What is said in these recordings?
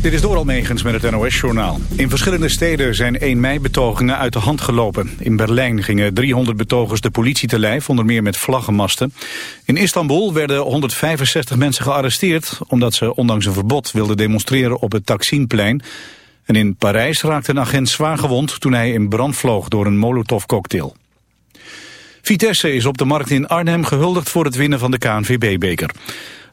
Dit is Doral Megens met het NOS-journaal. In verschillende steden zijn 1 mei-betogingen uit de hand gelopen. In Berlijn gingen 300 betogers de politie te lijf, onder meer met vlaggenmasten. In Istanbul werden 165 mensen gearresteerd... omdat ze ondanks een verbod wilden demonstreren op het Taksimplein. En in Parijs raakte een agent zwaar gewond toen hij in brand vloog door een molotovcocktail. Vitesse is op de markt in Arnhem gehuldigd voor het winnen van de KNVB-beker.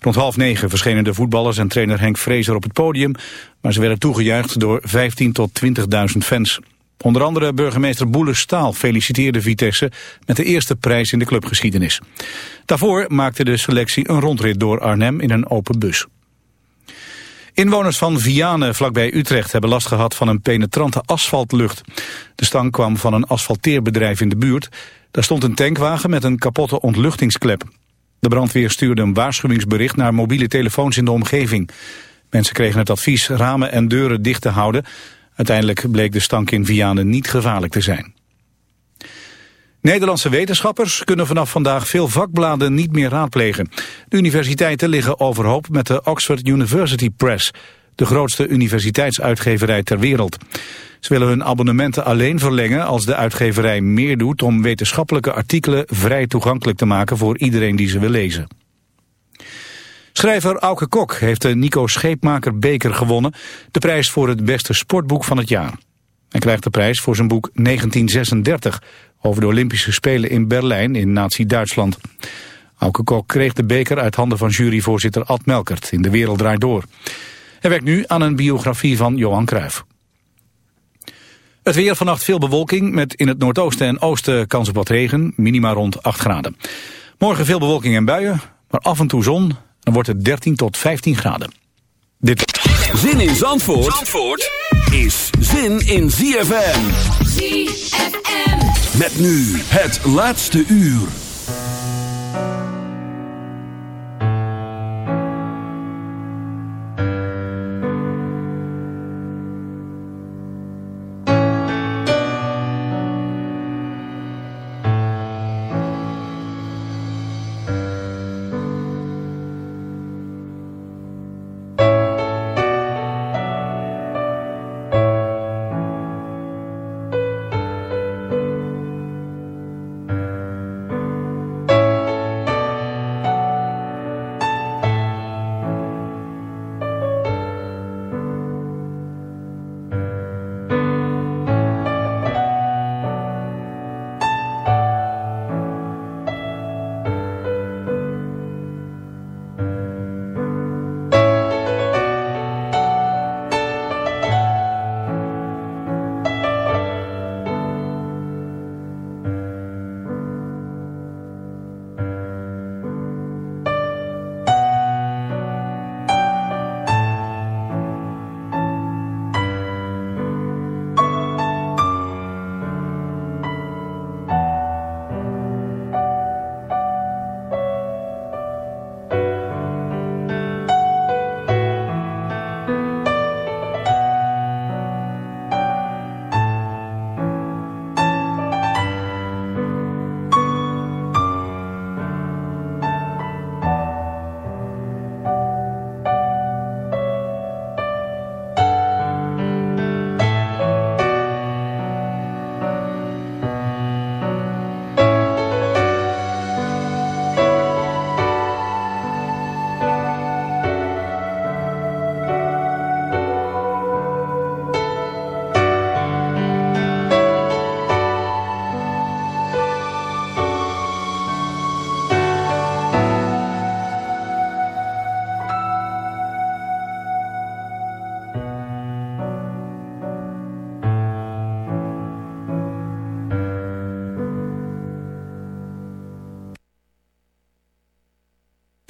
Rond half negen verschenen de voetballers en trainer Henk Vrezer op het podium, maar ze werden toegejuicht door 15 tot 20.000 fans. Onder andere burgemeester Boele Staal feliciteerde Vitesse met de eerste prijs in de clubgeschiedenis. Daarvoor maakte de selectie een rondrit door Arnhem in een open bus. Inwoners van Vianen vlakbij Utrecht hebben last gehad van een penetrante asfaltlucht. De stank kwam van een asfalteerbedrijf in de buurt. Daar stond een tankwagen met een kapotte ontluchtingsklep. De brandweer stuurde een waarschuwingsbericht naar mobiele telefoons in de omgeving. Mensen kregen het advies ramen en deuren dicht te houden. Uiteindelijk bleek de stank in Vianen niet gevaarlijk te zijn. Nederlandse wetenschappers kunnen vanaf vandaag veel vakbladen niet meer raadplegen. De universiteiten liggen overhoop met de Oxford University Press, de grootste universiteitsuitgeverij ter wereld. Ze willen hun abonnementen alleen verlengen als de uitgeverij meer doet om wetenschappelijke artikelen vrij toegankelijk te maken voor iedereen die ze wil lezen. Schrijver Auke Kok heeft de Nico Scheepmaker Beker gewonnen, de prijs voor het beste sportboek van het jaar. Hij krijgt de prijs voor zijn boek 1936 over de Olympische Spelen in Berlijn in Nazi-Duitsland. Auke Kok kreeg de beker uit handen van juryvoorzitter Ad Melkert in De Wereld Draait Door. Hij werkt nu aan een biografie van Johan Cruijff. Het weer vannacht veel bewolking met in het noordoosten en oosten kans op wat regen, minima rond 8 graden. Morgen veel bewolking en buien, maar af en toe zon, dan wordt het 13 tot 15 graden. Dit. Zin in Zandvoort, Zandvoort is zin in ZFM. ZFM. Met nu het laatste uur.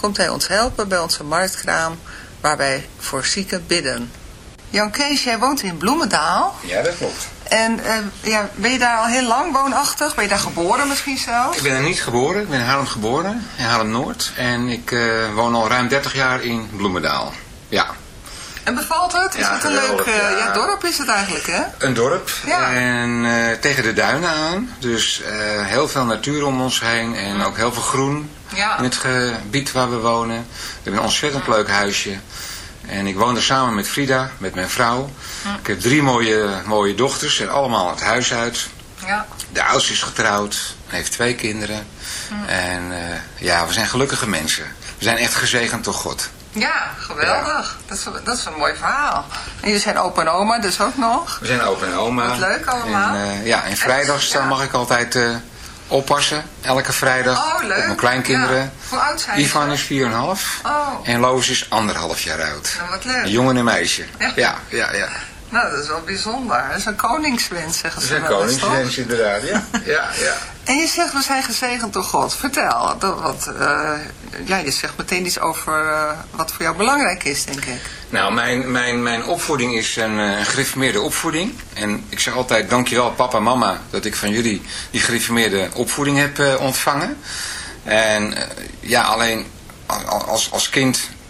komt hij ons helpen bij onze marktkraam, waar wij voor zieken bidden. Jan Kees, jij woont in Bloemendaal. Ja, dat klopt. En uh, ja, ben je daar al heel lang woonachtig? Ben je daar geboren misschien zelfs? Ik ben er niet geboren. Ik ben in Haarlem geboren, in Haarlem-Noord. En ik uh, woon al ruim 30 jaar in Bloemendaal. Ja. En bevalt het? Is Ja, het een leuk geweldig, eh, ja. ja, dorp is het eigenlijk, hè? Een dorp. Ja. En eh, tegen de duinen aan. Dus eh, heel veel natuur om ons heen. En ook heel veel groen in het gebied waar we wonen. We hebben een ontzettend leuk huisje. En ik woon er samen met Frida, met mijn vrouw. Ik heb drie mooie, mooie dochters en allemaal het huis uit. Ja. De oudste is getrouwd, heeft twee kinderen. En eh, ja, we zijn gelukkige mensen. We zijn echt gezegend door God. Ja, geweldig. Dat, is, dat is een mooi verhaal. En jullie zijn opa en oma dus ook nog. We zijn opa en oma. Wat leuk allemaal. En, eh, ja, en vrijdags dan Ja. mag ik altijd eh, oppassen. Elke vrijdag Oh, leuk. op mijn kleinkinderen. Ja. Hoe oud zijn Ivan is 4,5 Oh. en Loos is anderhalf jaar oud. Nou, wat leuk. Een jongen en een meisje. Ja. Ja, ja, ja. Nou, dat is wel bijzonder. Dat is een koningswens, zeggen ze wel eens, toch? koningswens inderdaad, ja. ja, ja. En je zegt, we zijn gezegend door God. Vertel, dat, wat, eh, ja, je zegt meteen iets over eh, wat voor jou belangrijk is, denk ik. Nou, mijn, mijn, mijn opvoeding is een uh, opvoeding. En ik zeg altijd, dankjewel papa en mama dat ik van jullie die gereformeerde opvoeding heb ontvangen. En ja, alleen als, als kind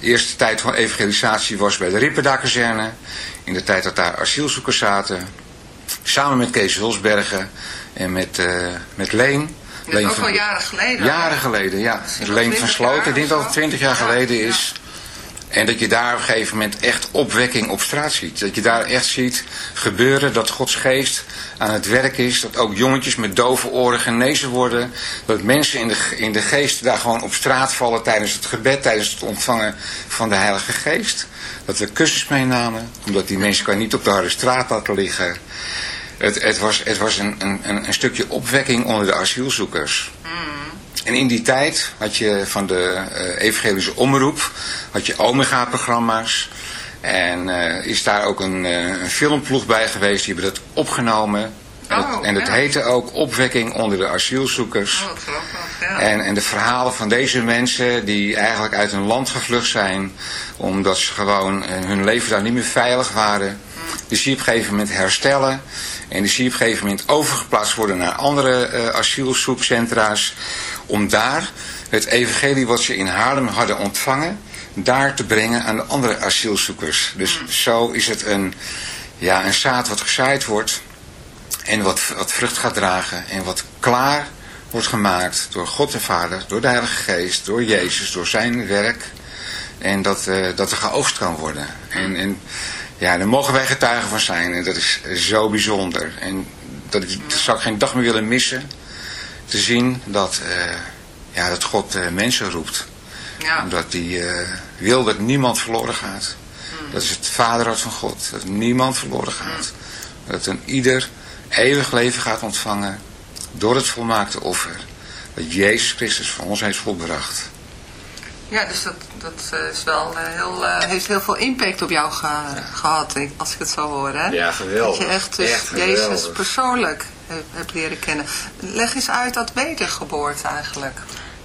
de eerste tijd van evangelisatie was bij de Ripperdakazerne. In de tijd dat daar asielzoekers zaten. Samen met Kees Hulsbergen en met, eh, met Leen. Dat is Leen ook van- al jaren geleden. Jaren geleden, ja. Leen 20 van Sloten, ik denk dat het. 20 jaar Ja, geleden ja. is. En dat je daar op een gegeven moment echt opwekking op straat ziet. Dat je daar echt ziet gebeuren dat Gods geest aan het werk is. Dat ook jongetjes met dove oren genezen worden. Dat mensen in de, in de geest daar gewoon op straat vallen tijdens het gebed, tijdens het ontvangen van de Heilige Geest. Dat we kussens meenamen, omdat die mensen kan niet op de harde straat laten liggen. Het, het was, het was een, een, een stukje opwekking onder de asielzoekers. En in die tijd had je van de eh, evangelische omroep, had je Omega-programma's. En eh, is daar ook een, eh, een filmploeg bij geweest, die hebben dat opgenomen. En het, Oh, en het heette ook Opwekking onder de asielzoekers. Oh, wat grappig, ja. En, en de verhalen van deze mensen die eigenlijk uit hun land gevlucht zijn, omdat ze gewoon eh, hun leven daar niet meer veilig waren, die zie je op een gegeven moment herstellen. En die zie je op een gegeven moment overgeplaatst worden naar andere asielzoekcentra's, om daar het evangelie wat ze in Haarlem hadden ontvangen, daar te brengen aan de andere asielzoekers. Dus zo is het een, ja, een zaad wat gezaaid wordt. En wat, wat vrucht gaat dragen en wat klaar wordt gemaakt door God de Vader, door de Heilige Geest, door Jezus, door zijn werk. En dat, eh, dat er geoogst kan worden. En, en ja, daar mogen wij getuigen van zijn. En dat is zo bijzonder. En dat zou ik geen dag meer willen missen. Te zien dat, eh, ja, dat God eh, mensen roept. Ja. Omdat hij eh, wil dat niemand verloren gaat. Dat is het vaderhart van God. Dat niemand verloren gaat. Dat een ieder eeuwig leven gaat ontvangen door het volmaakte offer. Dat Jezus Christus voor ons heeft volbracht. Ja, dus dat, dat eh, is wel eh, heel, eh, heeft heel veel impact op jou ge- gehad, als ik het zo hoor. Hè? Ja, geweldig. Dat je echt, dus Echt Jezus geweldig. persoonlijk hebt, hebt leren kennen. Leg eens uit dat wedergeboorte eigenlijk.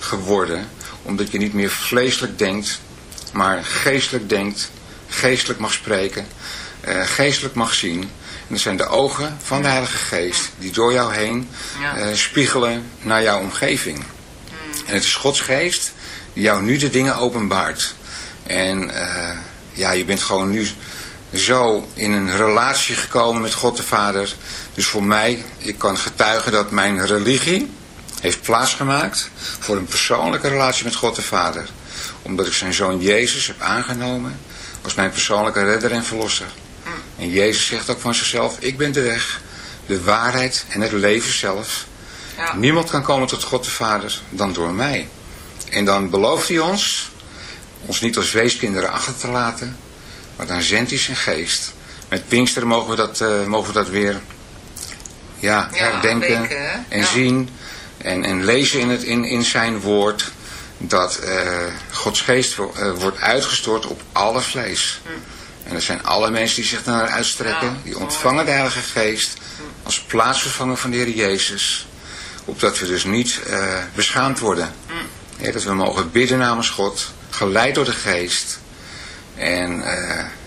geworden. Omdat je niet meer vleeselijk denkt, maar geestelijk denkt, geestelijk mag spreken, uh, geestelijk mag zien. En dat zijn de ogen van de Heilige Geest die door jou heen uh, spiegelen naar jouw omgeving. En het is Gods Geest die jou nu de dingen openbaart. En ja, je bent gewoon nu zo in een relatie gekomen met God de Vader. Dus voor mij, ik kan getuigen dat mijn religie heeft plaatsgemaakt voor een persoonlijke relatie met God de Vader. Omdat ik zijn zoon Jezus heb aangenomen als mijn persoonlijke redder en verlosser. En Jezus zegt ook van zichzelf, ik ben de weg, de waarheid en het leven zelf. Ja. Niemand kan komen tot God de Vader dan door mij. En dan belooft hij ons, ons niet als weeskinderen achter te laten, maar dan zendt hij zijn geest. Met Pinksteren mogen we dat, uh, mogen we dat weer ja, ja herdenken en ja. zien en, en lezen in, het, in, in zijn woord dat uh, Gods geest uh, wordt uitgestort op alle vlees. Hm. En er zijn alle mensen die zich naar uitstrekken, Ja, die ontvangen de Heilige Geest als plaatsvervanger van de Heer Jezus. Opdat we dus niet uh, beschaamd worden. Ja, dat we mogen bidden namens God, geleid door de Geest. En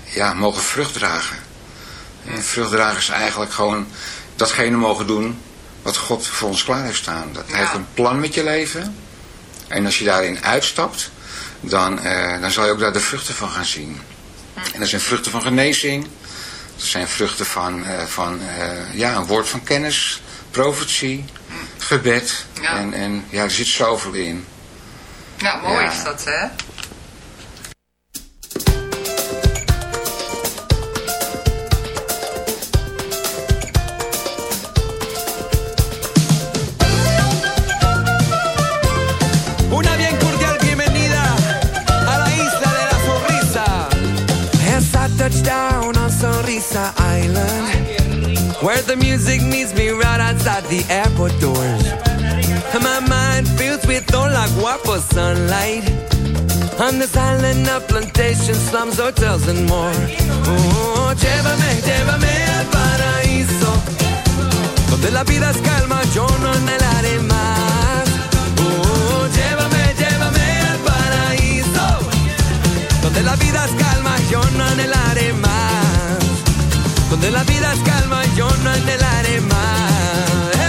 ja, mogen vrucht dragen. En vrucht dragen is eigenlijk gewoon datgene mogen doen wat God voor ons klaar heeft staan. Dat Hij Ja. heeft een plan met je leven. En als je daarin uitstapt, dan, uh, dan zal je ook daar de vruchten van gaan zien. En dat zijn vruchten van genezing. Dat zijn vruchten van, uh, van uh, ja, een woord van kennis, profetie, gebed. Ja. En, en ja, er zit zoveel in. Ja, mooi Ja. is dat, hè? Where the music meets me right outside the airport doors. My mind fills with all like guapo sunlight. On this island of plantations, slums, hotels, and more. Oh, llévame, llévame al paraíso. Donde la vida es calma, yo no anhelaré más. Oh, llévame, llévame al paraíso. Donde la vida es calma, yo no anhelaré más. Donde la vida es calma, yo no anhelaré más.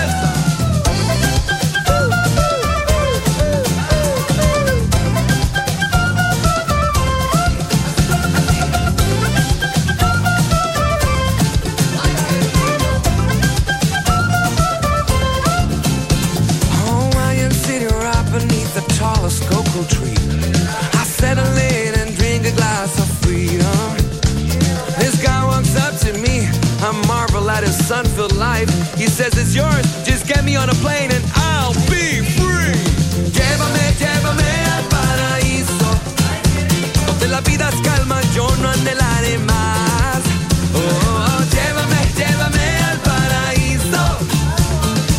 Sun-filled life. He says it's yours. Just get me on a plane and I'll be free. Llévame, llévame al paraíso. Donde la vida es calma, yo no anhelaré más. Oh, llévame, llévame al paraíso.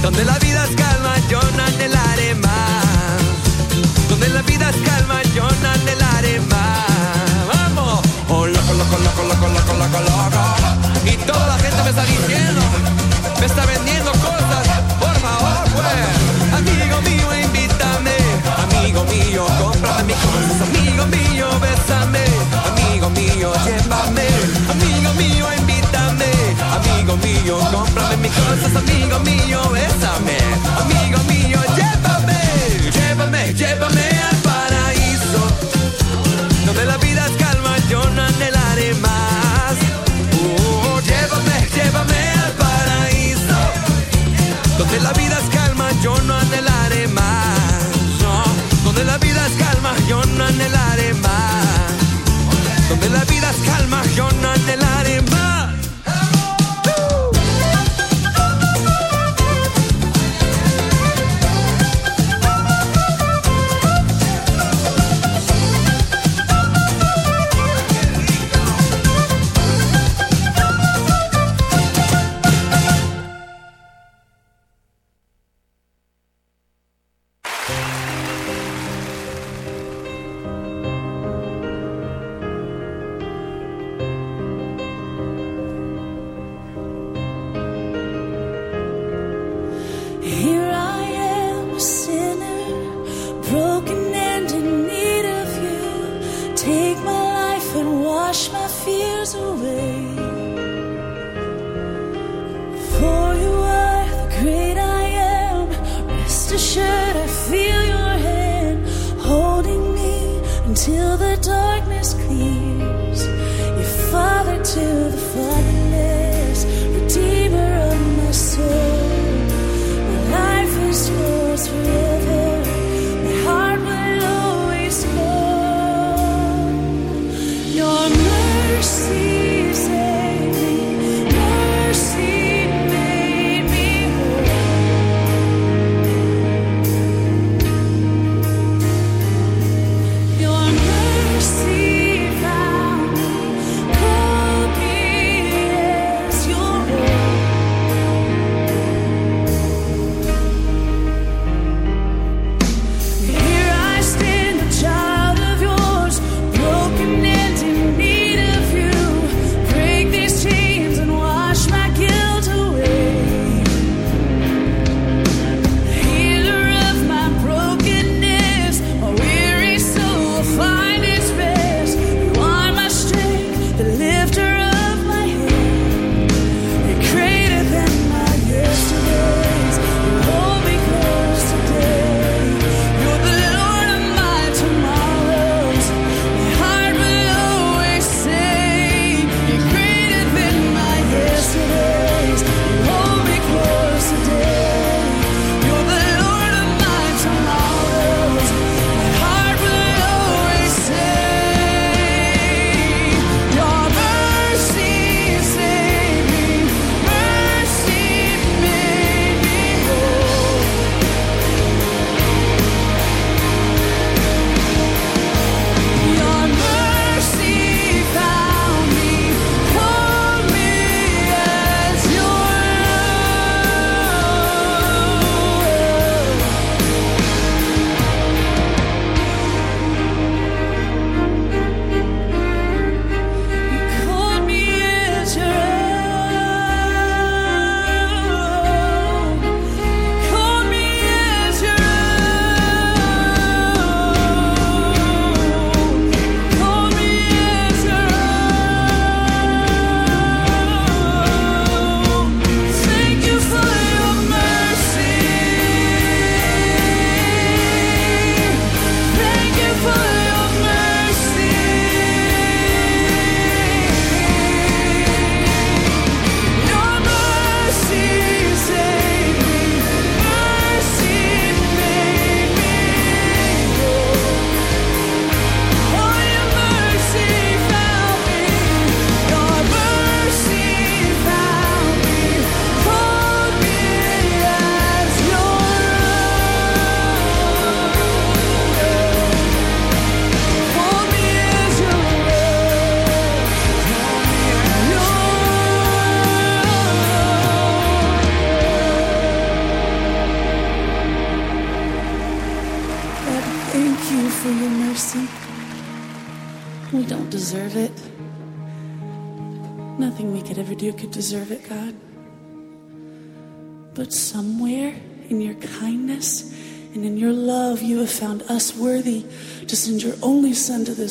Donde la vida es calma, yo no anhelaré más. Donde la vida es calma, yo no anhelaré más. Vamos. Oh, loco, loco, loco, loco, loco, loco, loco. Y toda la gente me está diciendo, está vendiendo alma, Jonathan, el área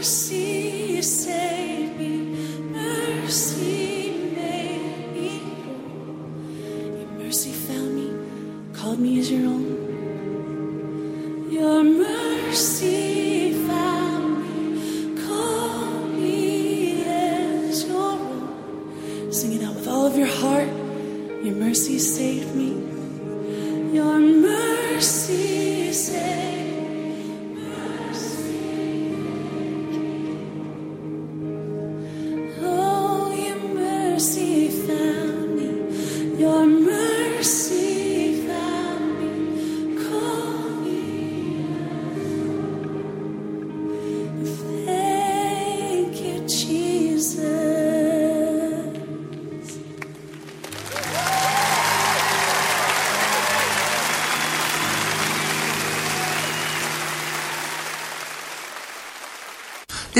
Mercy saved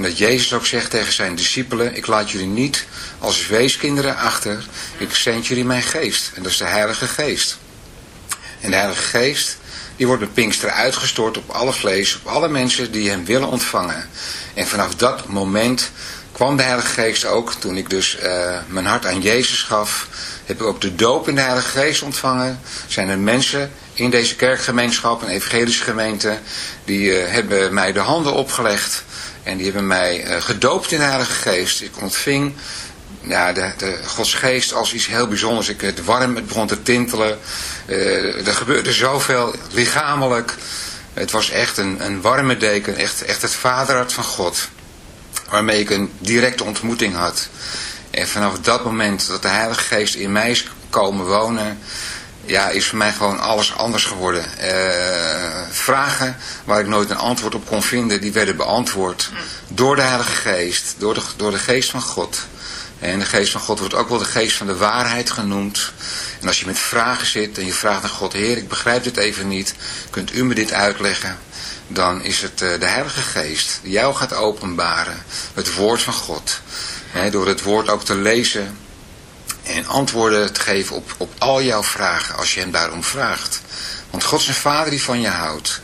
En dat Jezus ook zegt tegen zijn discipelen, ik laat jullie niet als weeskinderen achter, ik zend jullie mijn geest. En dat is de Heilige Geest. En de Heilige Geest, die wordt met Pinksteren uitgestort op alle vlees, op alle mensen die hem willen ontvangen. En vanaf dat moment kwam de Heilige Geest ook, toen ik dus uh, mijn hart aan Jezus gaf, heb ik ook de doop in de Heilige Geest ontvangen. Zijn er mensen in deze kerkgemeenschap, een evangelische gemeente, die uh, hebben mij de handen opgelegd en die hebben mij uh, gedoopt in de Heilige Geest. Ik ontving ja, de, de Gods geest als iets heel bijzonders. Ik, het warm, het begon te tintelen. Uh, er gebeurde zoveel lichamelijk. Het was echt een, een warme deken, echt, echt het vaderhart van God. Waarmee ik een directe ontmoeting had. En vanaf dat moment dat de Heilige Geest in mij is komen wonen, ja, is voor mij gewoon alles anders geworden. Uh, vragen waar ik nooit een antwoord op kon vinden, die werden beantwoord door de Heilige Geest, door de, door de Geest van God. En de geest van God wordt ook wel de geest van de waarheid genoemd. En als je met vragen zit en je vraagt aan God, Heer, ik begrijp dit even niet, kunt u me dit uitleggen? Dan is het uh, de Heilige Geest die jou gaat openbaren, het woord van God. He, door het woord ook te lezen en antwoorden te geven op, op al jouw vragen als je hem daarom vraagt. Want God is een vader die van je houdt.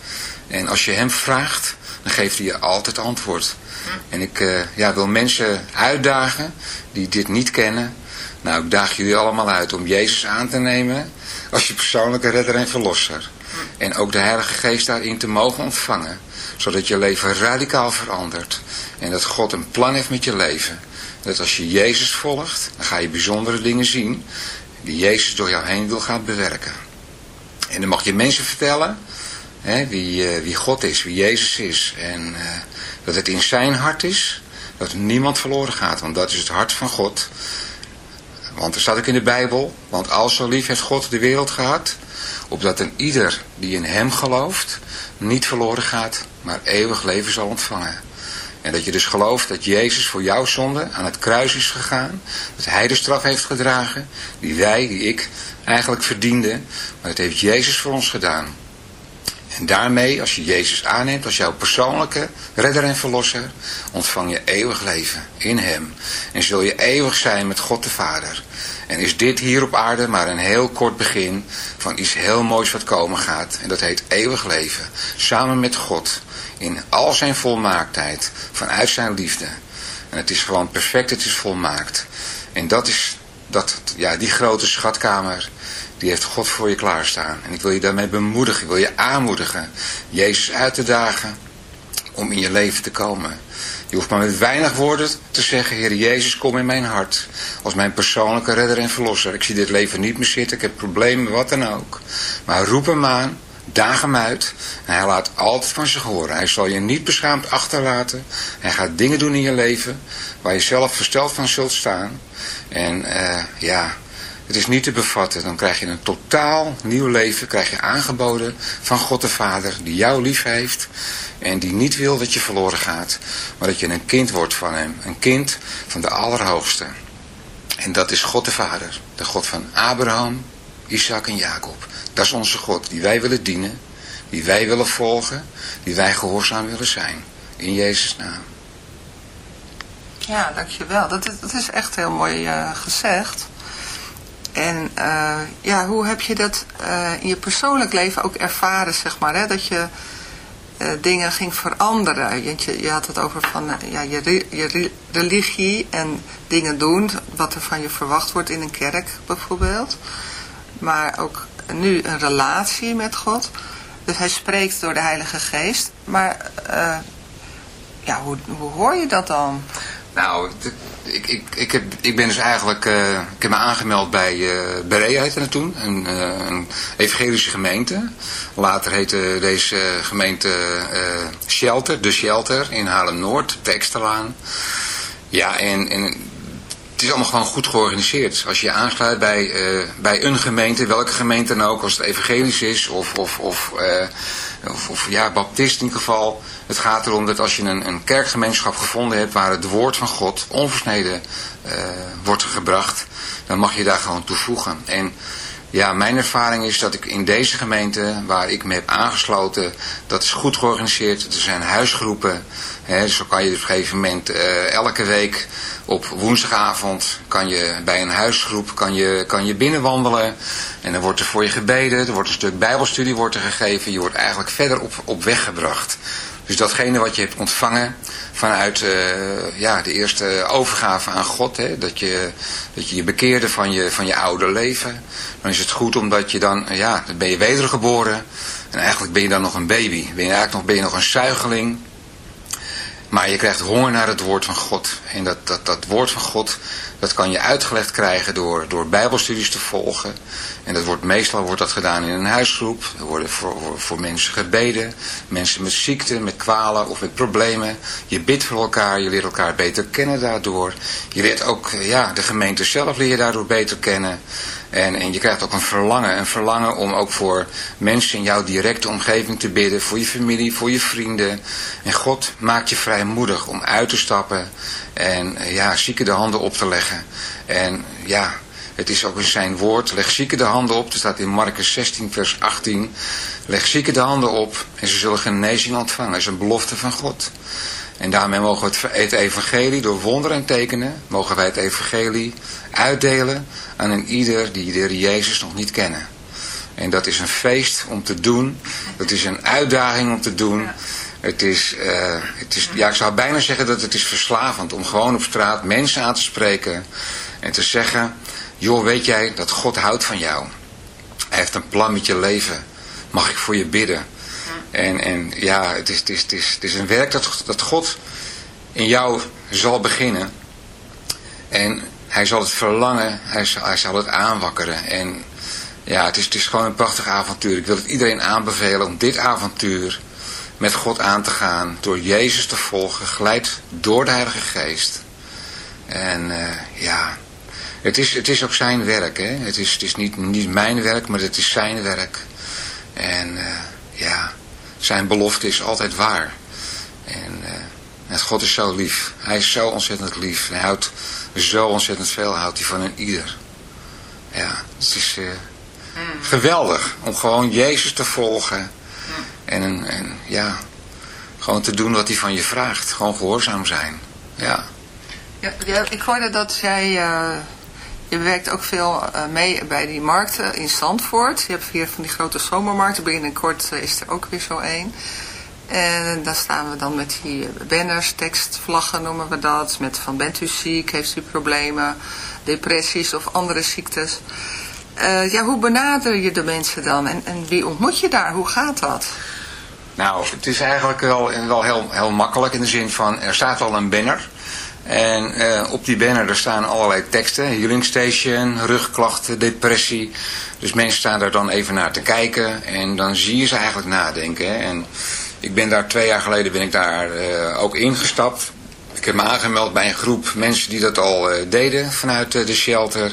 En als je hem vraagt, dan geeft hij je altijd antwoord. En ik uh, ja, wil mensen uitdagen die dit niet kennen. Nou, ik daag jullie allemaal uit om Jezus aan te nemen als je persoonlijke redder en verlosser. En ook de Heilige Geest daarin te mogen ontvangen. Zodat je leven radicaal verandert. En dat God een plan heeft met je leven. Dat als je Jezus volgt, dan ga je bijzondere dingen zien. Die Jezus door jou heen wil gaan bewerken. En dan mag je mensen vertellen hè, wie, uh, wie God is, wie Jezus is. En uh, dat het in zijn hart is, dat niemand verloren gaat. Want dat is het hart van God. Want er staat ook in de Bijbel, want al zo lief heeft God de wereld gehad, opdat een ieder die in hem gelooft, niet verloren gaat, maar eeuwig leven zal ontvangen. En dat je dus gelooft dat Jezus voor jouw zonde aan het kruis is gegaan, dat hij de straf heeft gedragen, die wij, die ik, eigenlijk verdienden, maar dat heeft Jezus voor ons gedaan. En daarmee, als je Jezus aanneemt als jouw persoonlijke redder en verlosser, ontvang je eeuwig leven in hem. En zul je eeuwig zijn met God de Vader. En is dit hier op aarde maar een heel kort begin van iets heel moois wat komen gaat. En dat heet eeuwig leven. Samen met God. In al zijn volmaaktheid. Vanuit zijn liefde. En het is gewoon perfect, het is volmaakt. En dat is dat, ja, die grote schatkamer, die heeft God voor je klaarstaan. En ik wil je daarmee bemoedigen, ik wil je aanmoedigen, Jezus uit te dagen om in je leven te komen. Je hoeft maar met weinig woorden te zeggen, Heer Jezus, kom in mijn hart. Als mijn persoonlijke redder en verlosser. Ik zie dit leven niet meer zitten, ik heb problemen, wat dan ook. Maar roep hem aan, daag hem uit. En hij laat altijd van zich horen. Hij zal je niet beschaamd achterlaten. Hij gaat dingen doen in je leven waar je zelf versteld van zult staan. En uh, ja, het is niet te bevatten. Dan krijg je een totaal nieuw leven, krijg je aangeboden van God de Vader, die jou lief heeft en die niet wil dat je verloren gaat, maar dat je een kind wordt van hem, een kind van de Allerhoogste. En dat is God de Vader, de God van Abraham, Isaac en Jacob. Dat is onze God, die wij willen dienen, die wij willen volgen, die wij gehoorzaam willen zijn. In Jezus' naam. Ja, dankjewel. Dat is, dat is echt heel mooi uh, gezegd. En uh, ja, hoe heb je dat uh, in je persoonlijk leven ook ervaren, zeg maar, hè? dat je dingen ging veranderen? Je, je had het over van ja, je religie en dingen doen, wat er van je verwacht wordt in een kerk bijvoorbeeld. Maar ook nu een relatie met God. Dus hij spreekt door de Heilige Geest. Maar ja, hoe, hoe hoor je dat dan? Nou, ik, ik, ik, heb, ik ben dus eigenlijk, uh, ik heb me aangemeld bij uh, Berea heette het toen, een, evangelische gemeente. Later heette deze gemeente Shelter, de Shelter in Haarlem-Noord, de. Ja, en het is allemaal gewoon goed georganiseerd. Als je aansluit bij, bij een gemeente, welke gemeente dan ook, als het evangelisch is of, of, of, of, of ja, baptist in ieder geval het gaat erom dat als je een, een kerkgemeenschap gevonden hebt waar het woord van God onversneden uh, wordt gebracht, dan mag je daar gewoon toevoegen. En ja, mijn ervaring is dat ik in deze gemeente, waar ik me heb aangesloten, dat is goed georganiseerd. Er zijn huisgroepen. Hè, zo kan je op een gegeven moment uh, elke week op woensdagavond kan je bij een huisgroep kan je, kan je binnenwandelen. En dan wordt er voor je gebeden, er wordt een stuk bijbelstudie wordt er gegeven. Je wordt eigenlijk verder op, op weg gebracht. Dus datgene wat je hebt ontvangen vanuit uh, ja, de eerste overgave aan God, hè, dat, je, dat je je bekeerde van je, van je oude leven, dan is het goed omdat je dan, ja, dan ben je wedergeboren en eigenlijk ben je dan nog een baby. Ben je eigenlijk nog, ben je nog een zuigeling, maar je krijgt honger naar het woord van God. En dat, dat, dat woord van God, dat kan je uitgelegd krijgen door, door bijbelstudies te volgen. En dat wordt, meestal wordt dat gedaan in een huisgroep. Er worden voor, voor, voor mensen gebeden. Mensen met ziekte, met kwalen of met problemen. Je bidt voor elkaar, je leert elkaar beter kennen daardoor. Je leert ook ja, de gemeente zelf leer je daardoor beter kennen. En, en je krijgt ook een verlangen, een verlangen om ook voor mensen in jouw directe omgeving te bidden, voor je familie, voor je vrienden. En God maakt je vrijmoedig om uit te stappen en ja, zieken de handen op te leggen. En ja, het is ook in zijn woord, leg zieken de handen op, er staat in Marcus 16 vers 18. Leg zieken de handen op en ze zullen genezing ontvangen, dat is een belofte van God. En daarmee mogen we het evangelie door wonderen en tekenen, mogen wij het evangelie uitdelen aan een ieder die de Jezus nog niet kennen. En dat is een feest om te doen, dat is een uitdaging om te doen. Het is, uh, het is, ja ik zou bijna zeggen dat het is verslavend om gewoon op straat mensen aan te spreken en te zeggen, joh weet jij dat God houdt van jou. Hij heeft een plan met je leven. Mag ik voor je bidden? En, en ja, het is, het, is, het, is, het is een werk dat, dat God in jou zal beginnen. En hij zal het verlangen, hij zal, hij zal het aanwakkeren. En ja, het is, het is gewoon een prachtig avontuur. Ik wil het iedereen aanbevelen om dit avontuur met God aan te gaan. Door Jezus te volgen, geleid door de Heilige Geest. En uh, ja, het is, het is ook zijn werk. Hè? Het is, het is niet, niet mijn werk, maar het is zijn werk. En uh, ja, zijn belofte is altijd waar. En uh, God is zo lief. Hij is zo ontzettend lief. Hij houdt zo ontzettend veel houdt hij van een ieder. Ja, het is uh, geweldig om gewoon Jezus te volgen. En, en ja, gewoon te doen wat hij van je vraagt. Gewoon gehoorzaam zijn. Ja. Ja, ja ik hoorde dat jij... Uh, je werkt ook veel uh, mee bij die markten in Zandvoort. Je hebt hier van die grote zomermarkten. Binnenkort uh, is er ook weer zo één. En daar staan we dan met die banners, tekstvlaggen noemen we dat. Met van bent u ziek, heeft u problemen, depressies of andere ziektes. Uh, ja, hoe benader je de mensen dan? En, en wie ontmoet je daar? Hoe gaat dat? Nou, het is eigenlijk wel, wel heel, heel makkelijk in de zin van, er staat al een banner. En uh, op die banner er staan allerlei teksten. Healing Station, rugklachten, depressie. Dus mensen staan daar dan even naar te kijken. En dan zie je ze eigenlijk nadenken. Hè. En ik ben daar twee jaar geleden ben ik daar uh, ook ingestapt. Ik heb me aangemeld bij een groep mensen die dat al uh, deden vanuit de shelter.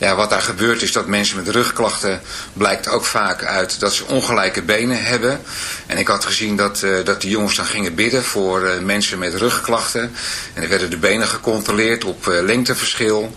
ja, wat daar gebeurt is dat mensen met rugklachten blijkt ook vaak uit dat ze ongelijke benen hebben. En ik had gezien dat, uh, dat die jongens dan gingen bidden voor uh, mensen met rugklachten. En er werden de benen gecontroleerd op uh, lengteverschil.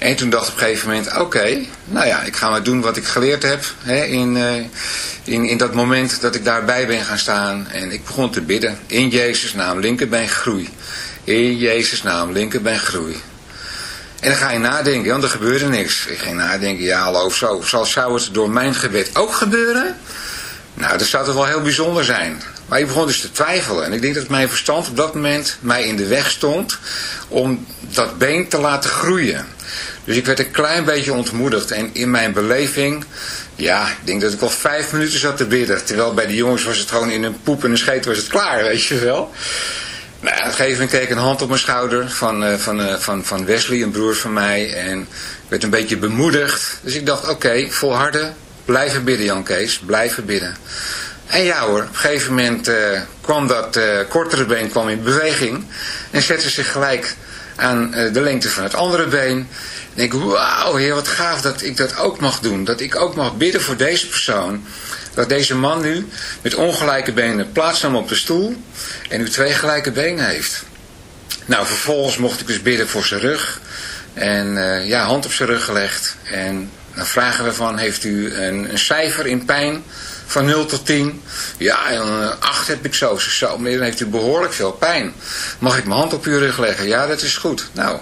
En toen dacht ik op een gegeven moment, oké, nou ja, ik ga maar doen wat ik geleerd heb hè, in, uh, in, in dat moment dat ik daarbij ben gaan staan. En ik begon te bidden, in Jezus naam, linkerbeen groei. In Jezus naam, linkerbeen groei. En dan ga je nadenken, want er gebeurde niks. Ik ging nadenken, ja hallo, zo, zal, zou het door mijn gebed ook gebeuren? Nou, dat zou toch wel heel bijzonder zijn. Maar ik begon dus te twijfelen. En ik denk dat mijn verstand op dat moment mij in de weg stond om dat been te laten groeien. Dus ik werd een klein beetje ontmoedigd. En in mijn beleving, ja, ik denk dat ik al vijf minuten zat te bidden. Terwijl bij de jongens was het gewoon in een poep en een scheet was het klaar, weet je wel. Nou, op een gegeven moment kreeg ik een hand op mijn schouder van, uh, van, uh, van, van Wesley, een broer van mij. En ik werd een beetje bemoedigd. Dus ik dacht, oké, okay, volharden, blijven bidden Jan Kees, blijven bidden. En ja hoor, op een gegeven moment uh, kwam dat kortere been kwam in beweging. En zette zich gelijk aan de lengte van het andere been denk ik, wauw heer, wat gaaf dat ik dat ook mag doen. Dat ik ook mag bidden voor deze persoon. Dat deze man nu met ongelijke benen plaatsnam op de stoel en nu twee gelijke benen heeft. Nou, vervolgens mocht ik dus bidden voor zijn rug. En uh, ja, hand op zijn rug gelegd. En dan vragen we van, heeft u een, een cijfer in pijn van 0 tot 10? Ja, een 8 heb ik zo. Zo, maar dan heeft u behoorlijk veel pijn. Mag ik mijn hand op uw rug leggen? Ja, dat is goed. Nou,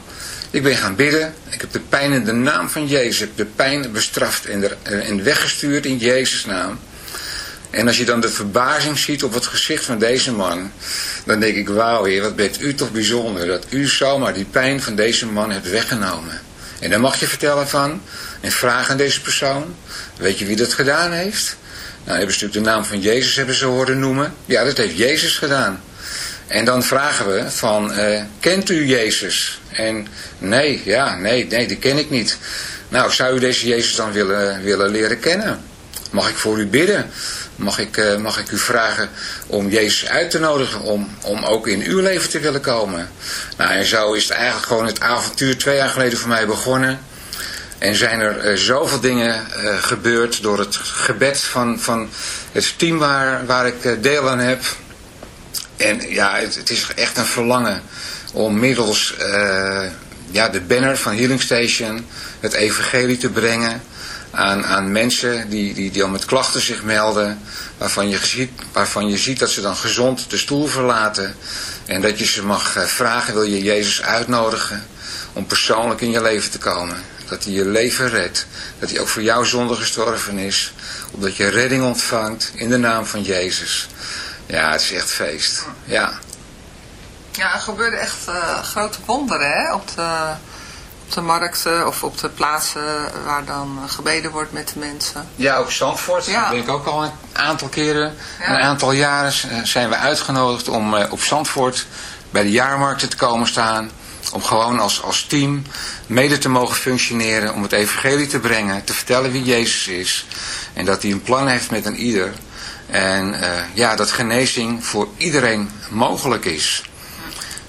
ik ben gaan bidden. Ik heb de pijn in de naam van Jezus. Ik heb de pijn bestraft en, er, en weggestuurd in Jezus' naam. En als je dan de verbazing ziet op het gezicht van deze man. Dan denk ik, wauw heer, wat bent u toch bijzonder. Dat u zomaar die pijn van deze man hebt weggenomen. En dan mag je vertellen van. En vragen aan deze persoon. Weet je wie dat gedaan heeft? Nou, hebben ze natuurlijk de naam van Jezus hebben ze horen noemen. Ja, dat heeft Jezus gedaan. En dan vragen we van, uh, kent u Jezus? En nee, ja, nee, nee, die ken ik niet. Nou, zou u deze Jezus dan willen, willen leren kennen? Mag ik voor u bidden? Mag ik, uh, mag ik u vragen om Jezus uit te nodigen om, om ook in uw leven te willen komen? Nou, en zo is het eigenlijk gewoon het avontuur twee jaar geleden voor mij begonnen. En zijn er uh, zoveel dingen uh, gebeurd door het gebed van, van het team waar, waar ik deel aan heb. En ja, het, is echt een verlangen om middels uh, ja, de banner van Healing Station het evangelie te brengen aan, aan mensen die, die, die al met klachten zich melden, waarvan je, ziet, waarvan je ziet dat ze dan gezond de stoel verlaten en dat je ze mag uh, vragen, wil je Jezus uitnodigen om persoonlijk in je leven te komen. Dat hij je leven redt. Dat hij ook voor jouw zonde gestorven is. Omdat je redding ontvangt in de naam van Jezus. Ja, het is echt feest. Ja. Ja, er gebeuren echt uh, grote wonderen hè? Op, de, op de markten of op de plaatsen waar dan gebeden wordt met de mensen. Ja, ook Zandvoort. Ja. Daar ben ik ook al een aantal keren, ja. een aantal jaren zijn we uitgenodigd om uh, op Zandvoort bij de jaarmarkten te komen staan. Om gewoon als, als team mede te mogen functioneren, om het evangelie te brengen, te vertellen wie Jezus is. En dat hij een plan heeft met een ieder. En uh, ja, dat genezing voor iedereen mogelijk is.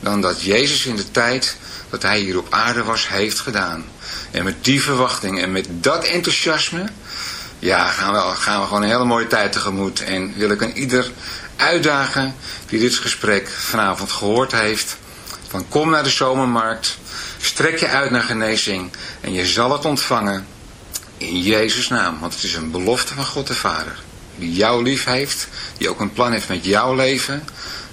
dan dat Jezus in de tijd dat hij hier op aarde was, heeft gedaan. En met die verwachting en met dat enthousiasme, ja, gaan we, gaan we gewoon een hele mooie tijd tegemoet. En wil ik aan ieder uitdagen die dit gesprek vanavond gehoord heeft, van kom naar de zomermarkt, strek je uit naar genezing en je zal het ontvangen in Jezus' naam. Want het is een belofte van God de Vader, die jou lief heeft, die ook een plan heeft met jouw leven.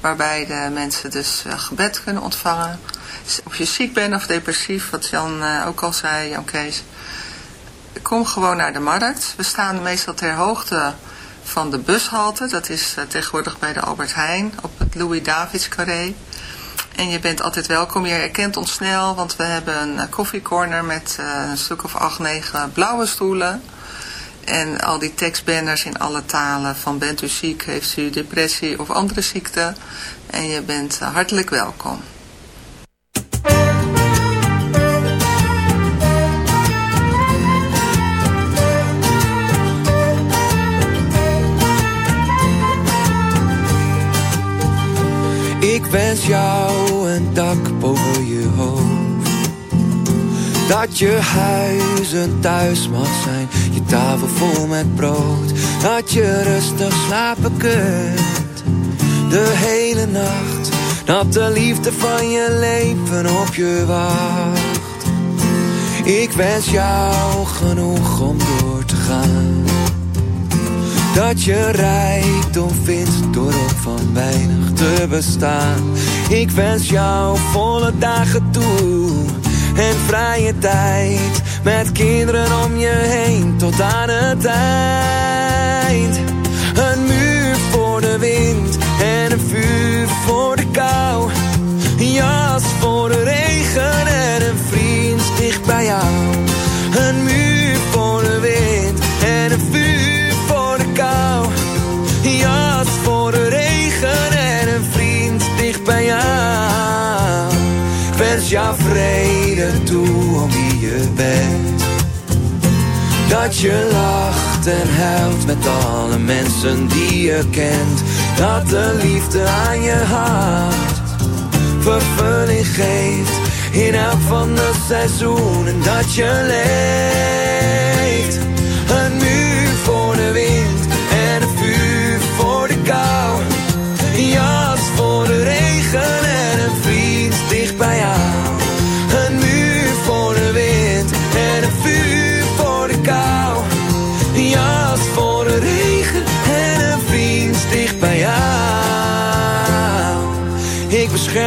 waarbij de mensen dus uh, gebed kunnen ontvangen of je ziek bent of depressief, wat Jan uh, ook al zei, Jan Kees. Kom gewoon naar de markt. We staan meestal ter hoogte van de bushalte. Dat is uh, tegenwoordig bij de Albert Heijn op het Louis Davids carré. En je bent altijd welkom. Je herkent ons snel, want we hebben een koffiecorner met een stuk of acht, negen blauwe stoelen. En al die tekstbanners in alle talen van bent u ziek, heeft u depressie of andere ziekte. En je bent hartelijk welkom. Ik wens jou een dak boven je hoofd. Dat je huis een thuis mag zijn, je tafel vol met brood. Dat je rustig slapen kunt, de hele nacht. Dat de liefde van je leven op je wacht. Ik wens jou genoeg om door te gaan dat je rijkdom vindt door op van weinig te bestaan. Ik wens jou volle dagen toe en vrije tijd. Met kinderen om je heen tot aan het eind. Een muur voor de wind en een vuur voor de kou. Een jas voor de regen en een vriend dicht bij jou. Jou vrede toe om wie je bent. Dat je lacht en huilt met alle mensen die je kent. Dat de liefde aan je hart vervulling geeft. In elk van de seizoenen dat je leeft. Een muur voor de wind en een vuur voor de kou.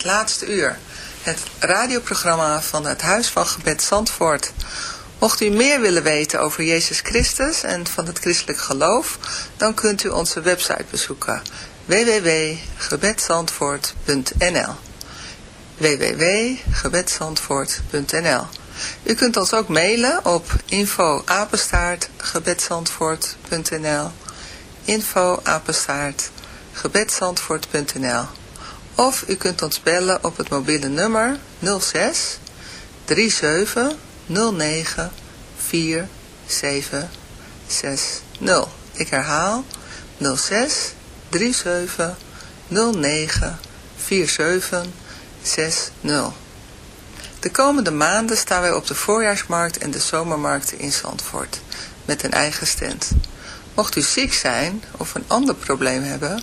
Het laatste uur. Het radioprogramma van het Huis van Gebed Zandvoort. Mocht u meer willen weten over Jezus Christus en van het christelijk geloof, dan kunt u onze website bezoeken www.gebedsandvoort.nl www.gebedsandvoort.nl U kunt ons ook mailen op info apenstaartgebedsandvoort.nl info apenstaartgebedsandvoort.nl of u kunt ons bellen op het mobiele nummer 06 37 09 47 60. Ik herhaal 06 37 09 47 60. De komende maanden staan wij op de voorjaarsmarkt en de zomermarkten in Zandvoort met een eigen stand. Mocht u ziek zijn of een ander probleem hebben,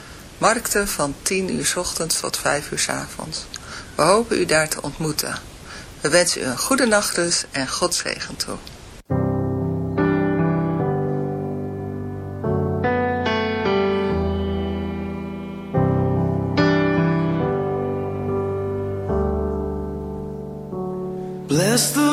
markten van 10 uur ochtends tot 5 uur avonds. We hopen u daar te ontmoeten. We wensen u een goede nachtrust en God zegen toe. Bless the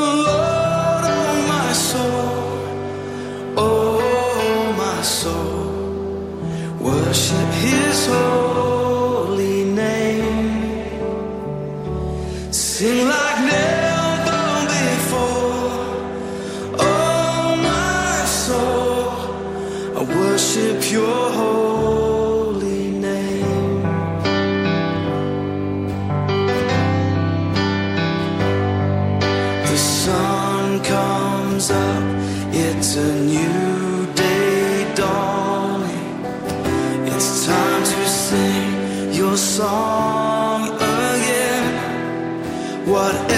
wrong again. What?